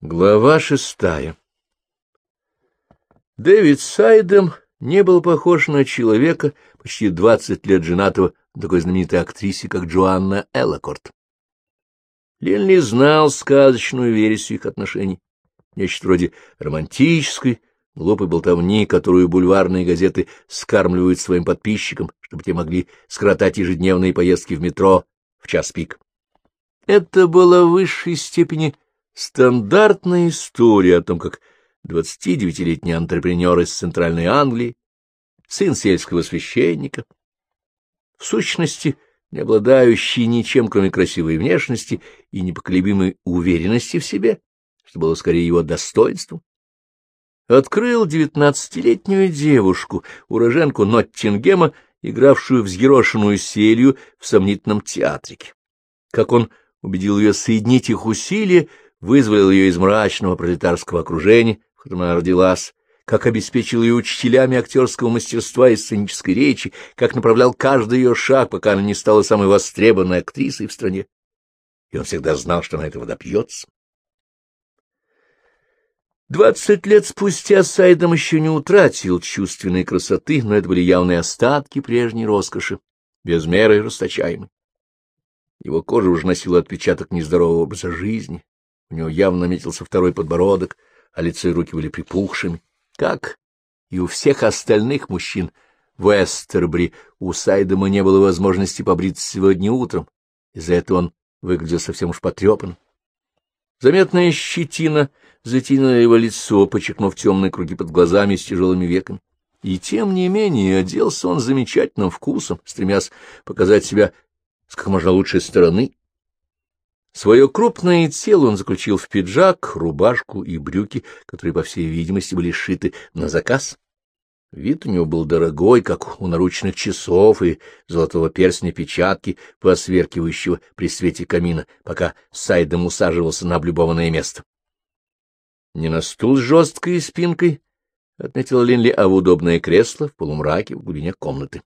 Глава шестая Дэвид Сайдем не был похож на человека, почти двадцать лет женатого на такой знаменитой актрисе, как Джоанна Эллакорт. Линли знал сказочную версию их отношений, нечто вроде романтической, глупой болтовни, которую бульварные газеты скармливают своим подписчикам, чтобы те могли скоротать ежедневные поездки в метро в час пик. Это было в высшей степени Стандартная история о том, как 29-летний антрепренер из Центральной Англии, сын сельского священника, в сущности, не обладающий ничем, кроме красивой внешности и непоколебимой уверенности в себе, что было скорее его достоинством, открыл девятнадцатилетнюю девушку, уроженку Ноттингема, игравшую взъерошенную селью в сомнительном театрике. Как он убедил ее соединить их усилия, вызволил ее из мрачного пролетарского окружения, в котором она родилась, как обеспечил ее учителями актерского мастерства и сценической речи, как направлял каждый ее шаг, пока она не стала самой востребованной актрисой в стране. И он всегда знал, что она этого добьется. Двадцать лет спустя Сайдом еще не утратил чувственной красоты, но это были явные остатки прежней роскоши, без меры расточаемой. Его кожа уже носила отпечаток нездорового образа жизни, у него явно наметился второй подбородок, а лицо и руки были припухшими. Как и у всех остальных мужчин в Эстербри, у Сайдема не было возможности побриться сегодня утром. Из-за этого он выглядел совсем уж потрепан. Заметная щетина затянула его лицо, подчеркнув темные круги под глазами с тяжелыми веками. И тем не менее оделся он замечательным вкусом, стремясь показать себя с как можно лучшей стороны. Свое крупное тело он заключил в пиджак, рубашку и брюки, которые, по всей видимости, были сшиты на заказ. Вид у него был дорогой, как у наручных часов и золотого перстня печатки, посверкивающего при свете камина, пока Сайдом усаживался на облюбованное место. Не на стул с жесткой спинкой, — отметила Линли, — а в удобное кресло в полумраке в глубине комнаты.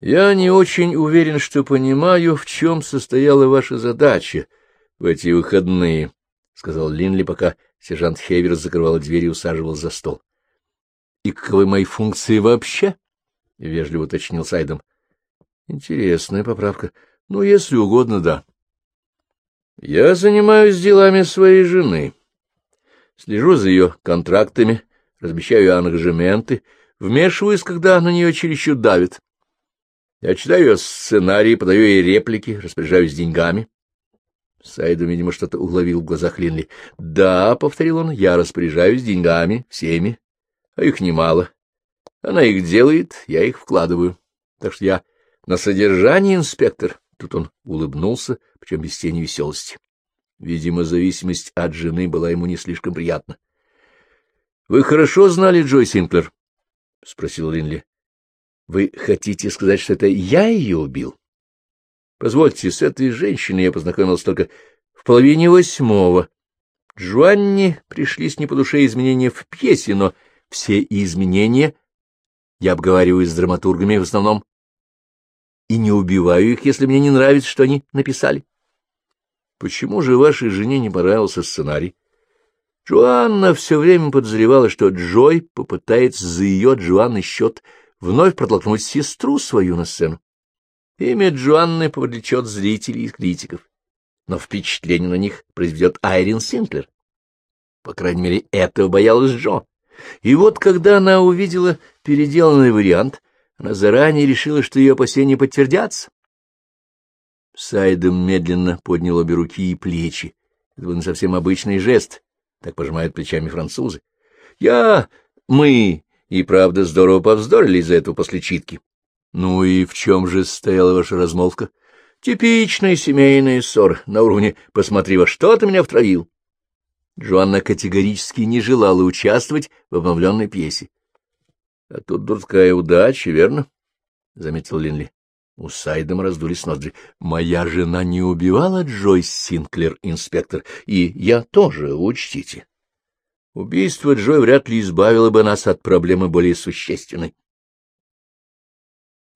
Я не очень уверен, что понимаю, в чем состояла ваша задача в эти выходные, — сказал Линли, пока сержант Хевер закрывал дверь и усаживал за стол. — И каковы мои функции вообще? — вежливо уточнил Сайдом. — Интересная поправка. Ну, если угодно, да. — Я занимаюсь делами своей жены. Слежу за ее контрактами, размещаю ангажементы, вмешиваюсь, когда на нее чересчур давит. Я читаю ее сценарий, подаю ей реплики, распоряжаюсь деньгами. Сайду, видимо, что-то уловил в глазах Линли. — Да, — повторил он, — я распоряжаюсь деньгами, всеми, а их немало. Она их делает, я их вкладываю. Так что я на содержании, инспектор. Тут он улыбнулся, причем без тени веселости. Видимо, зависимость от жены была ему не слишком приятна. — Вы хорошо знали Джой Синклер? — спросил Линли. Вы хотите сказать, что это я ее убил? Позвольте, с этой женщиной я познакомился только в половине восьмого. Джоанне пришлись не по душе изменения в пьесе, но все изменения я обговариваю с драматургами в основном и не убиваю их, если мне не нравится, что они написали. Почему же вашей жене не понравился сценарий? Джоанна все время подозревала, что Джой попытается за ее Джоанны счет вновь протолкнуть сестру свою на сцену. Имя Джоанны повлечет зрителей и критиков, но впечатление на них произведет Айрин Синклер. По крайней мере, этого боялась Джо. И вот, когда она увидела переделанный вариант, она заранее решила, что ее опасения подтвердятся. Сайдом медленно поднял обе руки и плечи. Это был совсем обычный жест, так пожимают плечами французы. — Я... мы и правда здорово повздорили из-за этого после читки. Ну и в чем же стояла ваша размолвка? Типичная семейная ссора на уровне «посмотри, во что ты меня втравил». Джоанна категорически не желала участвовать в обновленной пьесе. — А тут дурская удача, верно? — заметил Линли. У Сайдема раздулись ноздри. — Моя жена не убивала Джойс Синклер, инспектор, и я тоже, учтите. Убийство Джой вряд ли избавило бы нас от проблемы более существенной.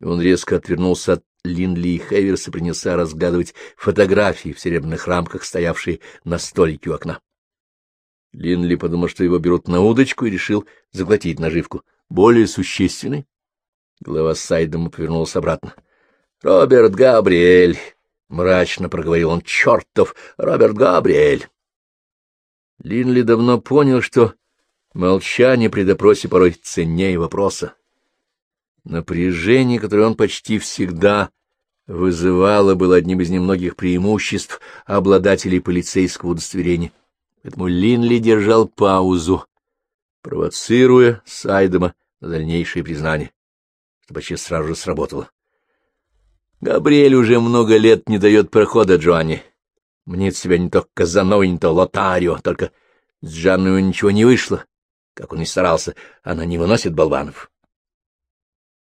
Он резко отвернулся от Линли и Хеверса и принялся разглядывать фотографии в серебряных рамках, стоявшие на столике у окна. Линли подумал, что его берут на удочку, и решил заглотить наживку. Более существенный. Голова Сайдема повернулась обратно. — Роберт Габриэль! — мрачно проговорил он. — Чертов Роберт Габриэль! Линли давно понял, что молчание при допросе порой ценнее вопроса. Напряжение, которое он почти всегда вызывало, было одним из немногих преимуществ обладателей полицейского удостоверения. Поэтому Линли держал паузу, провоцируя Сайдема на дальнейшее признание, что почти сразу же сработало. Габриэль уже много лет не дает прохода Джоанне. Мнит себя не то Казановой, не то Лотарио, только с Джанной ничего не вышло. Как он и старался, она не выносит болванов.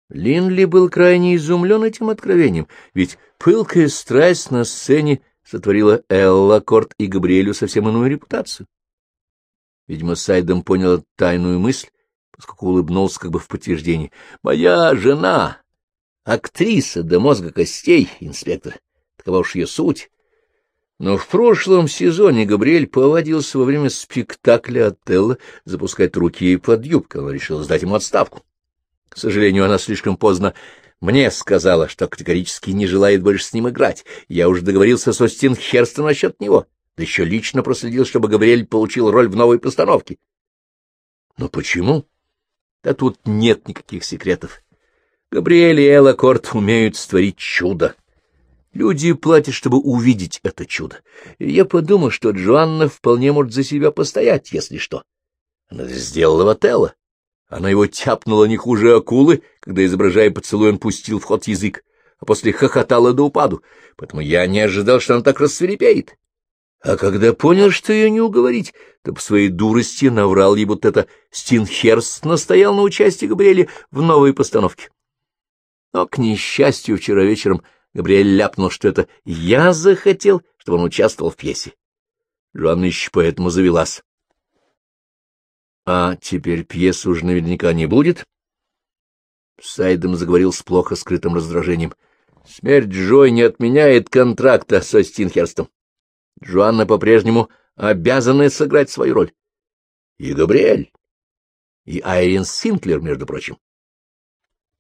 Линли был крайне изумлен этим откровением, ведь пылкая страсть на сцене сотворила Элла Корт и Габриэлю совсем иную репутацию. Видимо, Сайдом понял тайную мысль, поскольку улыбнулся как бы в подтверждение. «Моя жена, актриса до мозга костей, инспектор, такова уж ее суть». Но в прошлом сезоне Габриэль повадился во время спектакля Отелло запускать руки под юбку. Он решил сдать ему отставку. К сожалению, она слишком поздно мне сказала, что категорически не желает больше с ним играть. Я уже договорился с Остин Херстом насчет него. Да еще лично проследил, чтобы Габриэль получил роль в новой постановке. Но почему? Да тут нет никаких секретов. Габриэль и Элла Корт умеют створить чудо. Люди платят, чтобы увидеть это чудо. И я подумал, что Джоанна вполне может за себя постоять, если что. Она сделала в Отелло. Она его тяпнула не хуже акулы, когда, изображая поцелуй, он пустил в ход язык, а после хохотала до упаду, поэтому я не ожидал, что она так рассверепеет. А когда понял, что ее не уговорить, то по своей дурости наврал ей, будто это Стинхерст настоял на участии Габриэля в новой постановке. Но, к несчастью, вчера вечером Габриэль ляпнул, что это я захотел, чтобы он участвовал в пьесе. Жанна еще поэтому завелась. А теперь пьесы уже наверняка не будет? Сайдом заговорил с плохо скрытым раздражением. Смерть Джой не отменяет контракта со Стинхерстом. Джоанна по-прежнему обязана сыграть свою роль. И Габриэль, и Айрин Синклер, между прочим.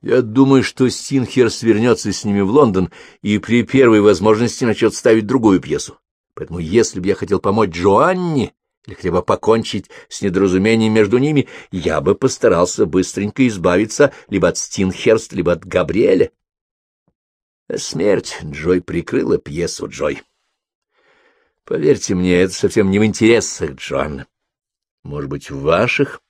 Я думаю, что Стинхерст вернется с ними в Лондон и при первой возможности начнет ставить другую пьесу. Поэтому если бы я хотел помочь Джоанне, или хотя бы покончить с недоразумением между ними, я бы постарался быстренько избавиться либо от Стинхерст, либо от Габриэля. Смерть Джой прикрыла пьесу Джой. Поверьте мне, это совсем не в интересах Джоанны. Может быть, в ваших?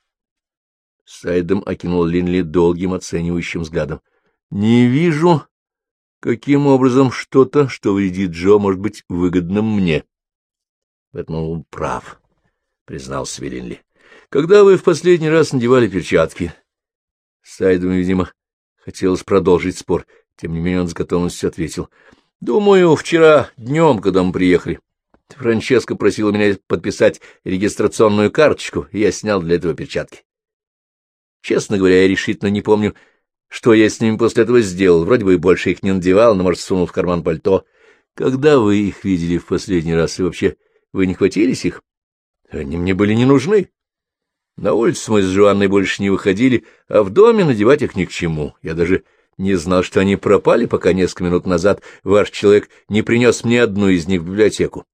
Сайдом окинул Линли долгим оценивающим взглядом. Не вижу, каким образом что-то, что вредит Джо, может быть выгодным мне. Поэтому он прав признался Велинли. — Когда вы в последний раз надевали перчатки? Сайдому, видимо, хотелось продолжить спор. Тем не менее он с готовностью ответил. — Думаю, вчера днем, когда мы приехали. Франческа просила меня подписать регистрационную карточку, и я снял для этого перчатки. Честно говоря, я решительно не помню, что я с ними после этого сделал. Вроде бы и больше их не надевал, но, может, сунул в карман пальто. Когда вы их видели в последний раз, и вообще вы не хватились их? Они мне были не нужны. На улицу мы с Жуанной больше не выходили, а в доме надевать их ни к чему. Я даже не знал, что они пропали, пока несколько минут назад ваш человек не принес мне одну из них в библиотеку.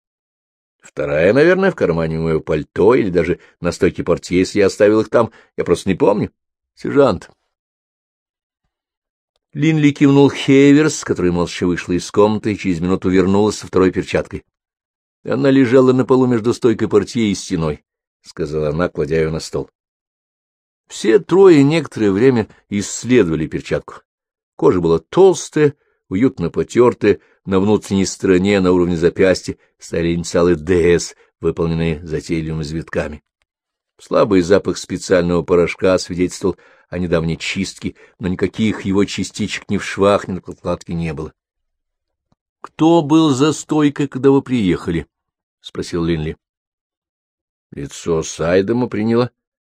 Вторая, наверное, в кармане моего пальто или даже на стойке портье, если я оставил их там, я просто не помню. Сержант. Линли кивнул Хейверс, который молча вышла из комнаты и через минуту вернулась со второй перчаткой. Она лежала на полу между стойкой портье и стеной, — сказала она, кладя ее на стол. Все трое некоторое время исследовали перчатку. Кожа была толстая, уютно потертая, на внутренней стороне, на уровне запястья, стояли инициалы «ДС», выполненные затейливыми завитками. Слабый запах специального порошка свидетельствовал о недавней чистке, но никаких его частичек ни в швах, ни на подкладке не было. — Кто был за стойкой, когда вы приехали? — спросил Линли. Лицо Сайдема приняло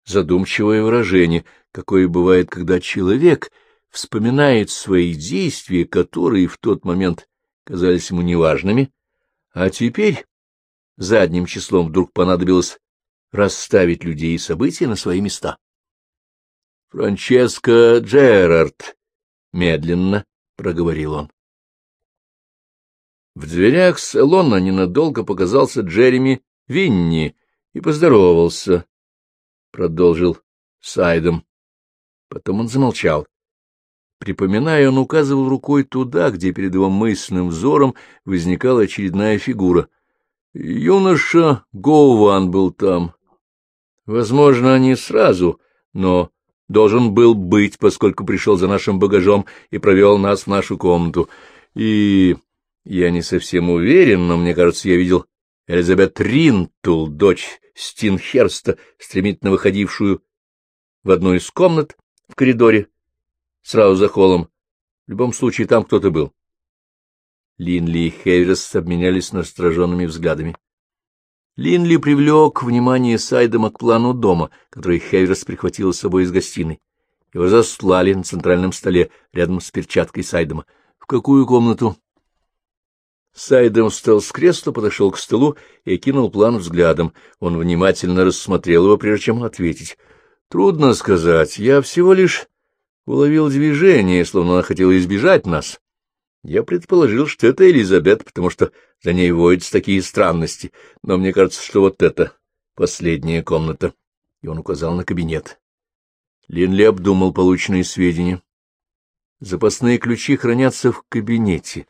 задумчивое выражение, какое бывает, когда человек вспоминает свои действия, которые в тот момент казались ему неважными, а теперь задним числом вдруг понадобилось расставить людей и события на свои места. Франческо Джерард, — медленно проговорил он. В дверях салона ненадолго показался Джереми Винни и поздоровался. Продолжил Сайдом. Потом он замолчал. Припоминая, он указывал рукой туда, где перед его мысленным взором возникала очередная фигура. Юноша Гоуван был там. Возможно, не сразу, но должен был быть, поскольку пришел за нашим багажом и провел нас в нашу комнату. И я не совсем уверен, но мне кажется, я видел Элизабет Ринтул, дочь Стинхерста, стремительно выходившую в одну из комнат в коридоре, сразу за холлом. В любом случае, там кто-то был. Линли и Хейверс обменялись настороженными взглядами. Линли привлек внимание Сайдема к плану дома, который Хейверс прихватил с собой из гостиной. Его заслали на центральном столе рядом с перчаткой Сайдема. — В какую комнату? Сайдем встал с кресла, подошел к столу и окинул план взглядом. Он внимательно рассмотрел его, прежде чем ответить. — Трудно сказать. Я всего лишь уловил движение, словно она хотела избежать нас. Я предположил, что это Элизабет, потому что за ней водятся такие странности, но мне кажется, что вот это последняя комната. И он указал на кабинет. Линли обдумал полученные сведения. Запасные ключи хранятся в кабинете.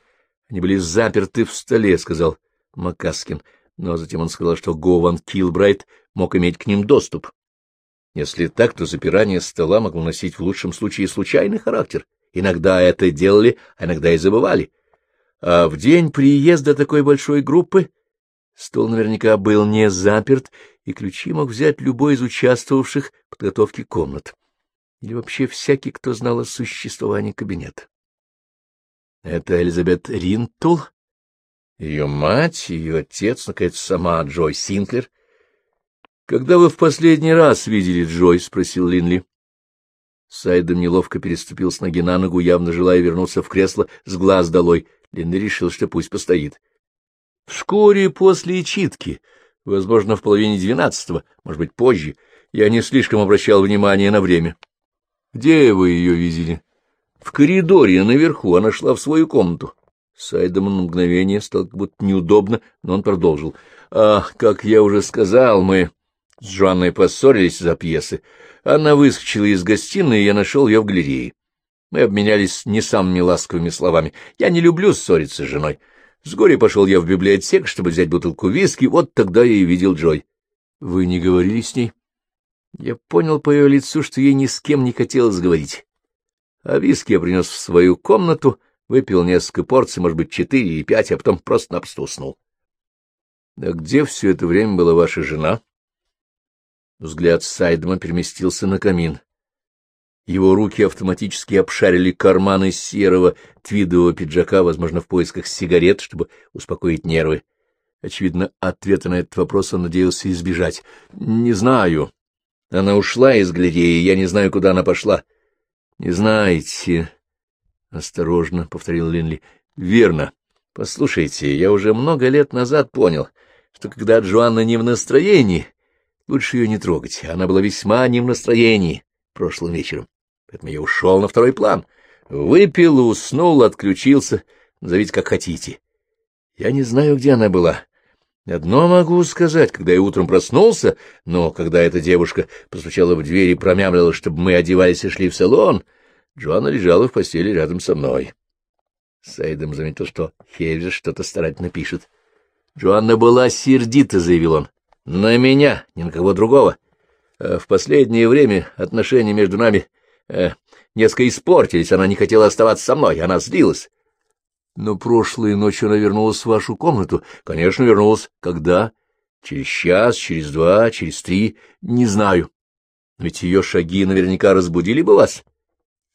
Они были заперты в столе, — сказал Макаскин, но затем он сказал, что Гован Килбрайт мог иметь к ним доступ. Если так, то запирание стола могло носить в лучшем случае случайный характер. Иногда это делали, а иногда и забывали. А в день приезда такой большой группы стол наверняка был не заперт, и ключи мог взять любой из участвовавших в подготовке комнат. Или вообще всякий, кто знал о существовании кабинета. Это Элизабет Ринтул, ее мать, ее отец, наконец, сама Джой Синклер. — Когда вы в последний раз видели Джой? — спросил Линли. Сайдом неловко переступил с ноги на ногу, явно желая вернуться в кресло с глаз долой. Линли решил, что пусть постоит. Вскоре после читки, возможно, в половине двенадцатого, может быть, позже, я не слишком обращал внимание на время. — Где вы ее видели? В коридоре наверху она шла в свою комнату. Сайдому на мгновение стало как будто неудобно, но он продолжил. — А, как я уже сказал, мы с Джоанной поссорились за пьесы. Она выскочила из гостиной, и я нашел ее в галерее. Мы обменялись не самыми ласковыми словами. Я не люблю ссориться с женой. С горя пошел я в библиотеку, чтобы взять бутылку виски, вот тогда я и видел Джой. — Вы не говорили с ней? Я понял по ее лицу, что ей ни с кем не хотелось говорить. А виски я принес в свою комнату, выпил несколько порций, может быть, четыре и пять, а потом просто-напросто уснул. — А где все это время была ваша жена? Взгляд Сайдема переместился на камин. Его руки автоматически обшарили карманы серого твидового пиджака, возможно, в поисках сигарет, чтобы успокоить нервы. Очевидно, ответа на этот вопрос он надеялся избежать. — Не знаю. Она ушла из галереи, я не знаю, куда она пошла. —— Не знаете, — осторожно повторил Линли. — Верно. Послушайте, я уже много лет назад понял, что когда Джоанна не в настроении, лучше ее не трогать. Она была весьма не в настроении прошлым вечером, поэтому я ушел на второй план. Выпил, уснул, отключился, назовите как хотите. Я не знаю, где она была. Одно могу сказать, когда я утром проснулся, но когда эта девушка постучала в дверь и промямлила, чтобы мы одевались и шли в салон, Джоанна лежала в постели рядом со мной. Сейдом заметил, что Хельвер что-то старательно пишет. Джоанна была сердита, — заявил он. — На меня, ни на кого другого. А в последнее время отношения между нами э, несколько испортились, она не хотела оставаться со мной, она злилась. Но прошлой ночью она вернулась в вашу комнату. Конечно, вернулась. Когда? Через час, через два, через три? Не знаю. Ведь ее шаги наверняка разбудили бы вас.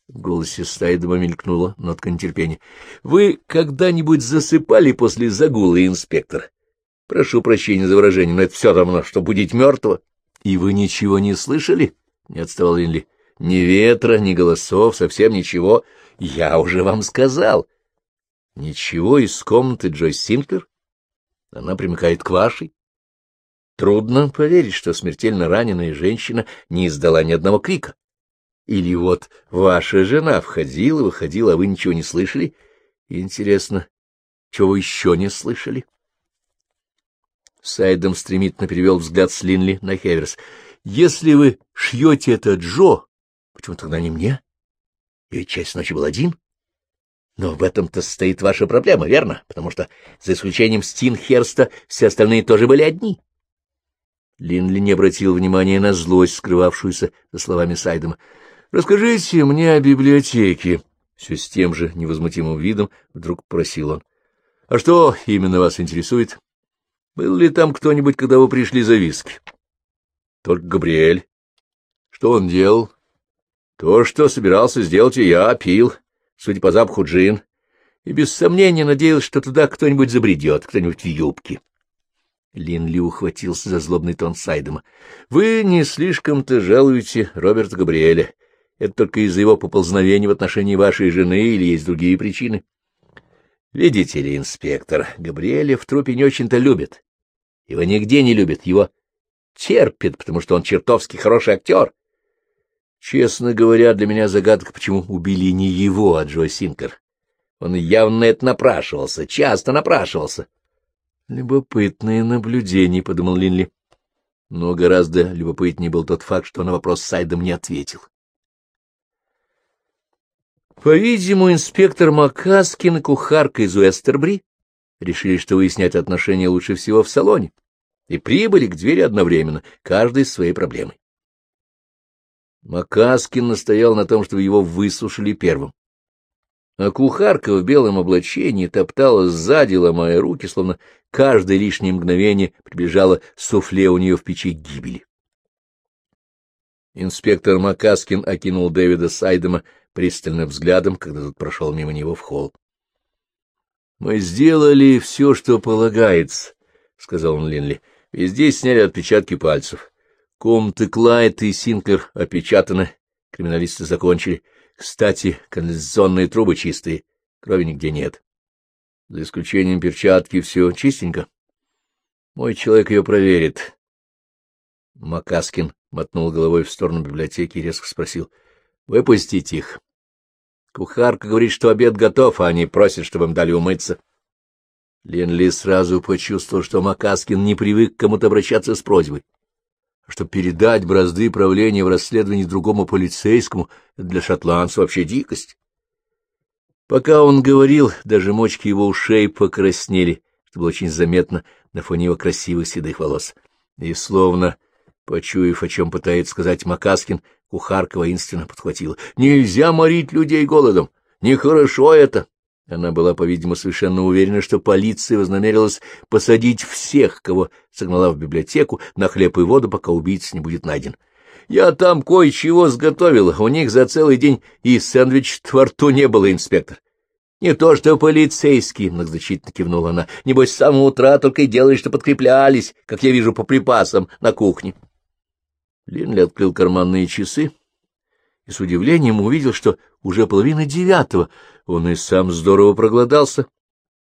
В голосе Стайдома мелькнула нотка нетерпения. — Вы когда-нибудь засыпали после загула, инспектор? Прошу прощения за выражение, но это все равно, что будить мертвого. — И вы ничего не слышали? — не отставал Линли. — Ни ветра, ни голосов, совсем ничего. Я уже вам сказал. Ничего из комнаты Джой Синклер? Она примыкает к вашей. Трудно поверить, что смертельно раненая женщина не издала ни одного крика. Или вот ваша жена входила, выходила, а вы ничего не слышали? Интересно, чего вы еще не слышали? Сайдом стремительно перевел взгляд с Линли на Хеверс. — Если вы шьете это Джо, почему тогда не мне? Я ведь часть ночи был один. Но в этом-то стоит ваша проблема, верно? Потому что, за исключением Стинхерста, все остальные тоже были одни. Линли не обратил внимания на злость, скрывавшуюся за словами Сайдома. — Расскажите мне о библиотеке. Все с тем же невозмутимым видом вдруг просил он. — А что именно вас интересует? Был ли там кто-нибудь, когда вы пришли за виски? — Только Габриэль. — Что он делал? — То, что собирался сделать и я, пил, судя по запаху джин, и без сомнения надеялся, что туда кто-нибудь забредет, кто-нибудь в юбке. Линли ухватился за злобный тон Сайдема. — Вы не слишком-то жалуете Роберта Габриэля. Это только из-за его поползновения в отношении вашей жены или есть другие причины? — Видите ли, инспектор, Габриэля в трупе не очень-то любит. Его нигде не любит, его терпит, потому что он чертовски хороший актер. Честно говоря, для меня загадка, почему убили не его, а Джо Синкер. Он явно это напрашивался, часто напрашивался. Любопытные наблюдения, — подумал Линли. Но гораздо любопытнее был тот факт, что на вопрос Сайдом не ответил. По-видимому, инспектор Макаскин и кухарка из Уэстербри решили, что выяснять отношения лучше всего в салоне, и прибыли к двери одновременно, каждый с своей проблемой. Макаскин настоял на том, чтобы его выслушали первым. А кухарка в белом облачении топтала сзади, ломая руки, словно каждое лишнее мгновение приближало суфле у нее в печи гибели. Инспектор Макаскин окинул Дэвида Сайдема пристальным взглядом, когда тот прошел мимо него в холл. — Мы сделали все, что полагается, — сказал он Линли. — Везде сняли отпечатки пальцев. Комнаты Клайд и Синклер опечатаны, криминалисты закончили. Кстати, канализационные трубы чистые, крови нигде нет. За исключением перчатки все чистенько. Мой человек ее проверит. Макаскин мотнул головой в сторону библиотеки и резко спросил. — Выпустить их. Кухарка говорит, что обед готов, а они просят, чтобы им дали умыться. Ленли сразу почувствовал, что Макаскин не привык к кому-то обращаться с просьбой. А чтобы передать бразды правления в расследовании другому полицейскому, для шотландца вообще дикость. Пока он говорил, даже мочки его ушей покраснели, что было очень заметно на фоне его красивых седых волос. И словно, почуяв, о чем пытается сказать Макаскин, Кухарка воинственно подхватила. — Нельзя морить людей голодом! Нехорошо это! Она была, по-видимому, совершенно уверена, что полиция вознамерилась посадить всех, кого согнала в библиотеку, на хлеб и воду, пока убийца не будет найден. Я там кое-чего сготовила, у них за целый день и сэндвич во рту не было, инспектор. Не то что полицейский, — многозначительно кивнула она, — небось, с самого утра только и делали, что подкреплялись, как я вижу по припасам на кухне. Линли открыл карманные часы и с удивлением увидел, что уже половина девятого. Он и сам здорово проголодался,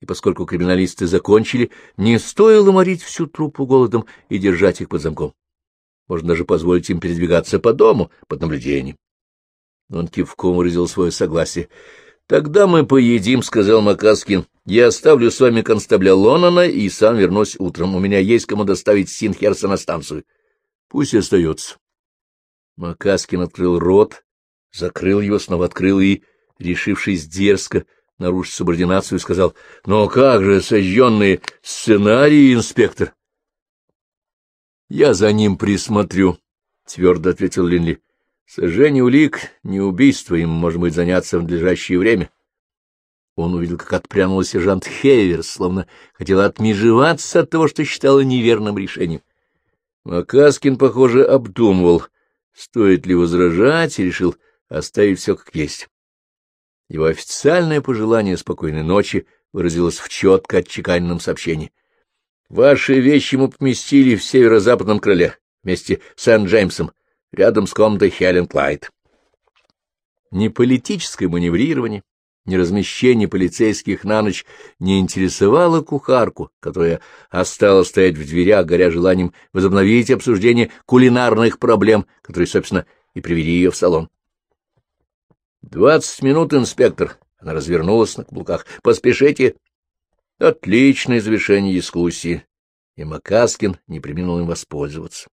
и поскольку криминалисты закончили, не стоило морить всю труппу голодом и держать их под замком. Можно даже позволить им передвигаться по дому под наблюдением. Он кивком выразил свое согласие. — Тогда мы поедим, — сказал Макаскин. — Я оставлю с вами констабля Лонона и сам вернусь утром. У меня есть кому доставить Синхерса на станцию. Пусть остается. Макаскин открыл рот, закрыл его, снова открыл и, решившись дерзко нарушить субординацию, сказал, — Но как же сожженные сценарии, инспектор? — Я за ним присмотрю, — твердо ответил Линли. — Сожжение улик — не убийство, им, может быть, заняться в надлежащее время. Он увидел, как отпрянул сержант Хейвер, словно хотел отмежеваться от того, что считала неверным решением. Макаскин, похоже, обдумывал, стоит ли возражать, и решил оставить все как есть. Его официальное пожелание спокойной ночи выразилось в четко отчеканенном сообщении. «Ваши вещи мы поместили в северо-западном крыле, вместе с Сент-Джеймсом, рядом с комнатой Хелен Клайд». Не политическое маневрирование, ни размещение полицейских на ночь не интересовало кухарку, которая осталась стоять в дверях, горя желанием возобновить обсуждение кулинарных проблем, которые, собственно, и привели ее в салон. «Двадцать минут, инспектор!» Она развернулась на каблуках. «Поспешите!» Отличное завершение дискуссии, и Макаскин не применил им воспользоваться.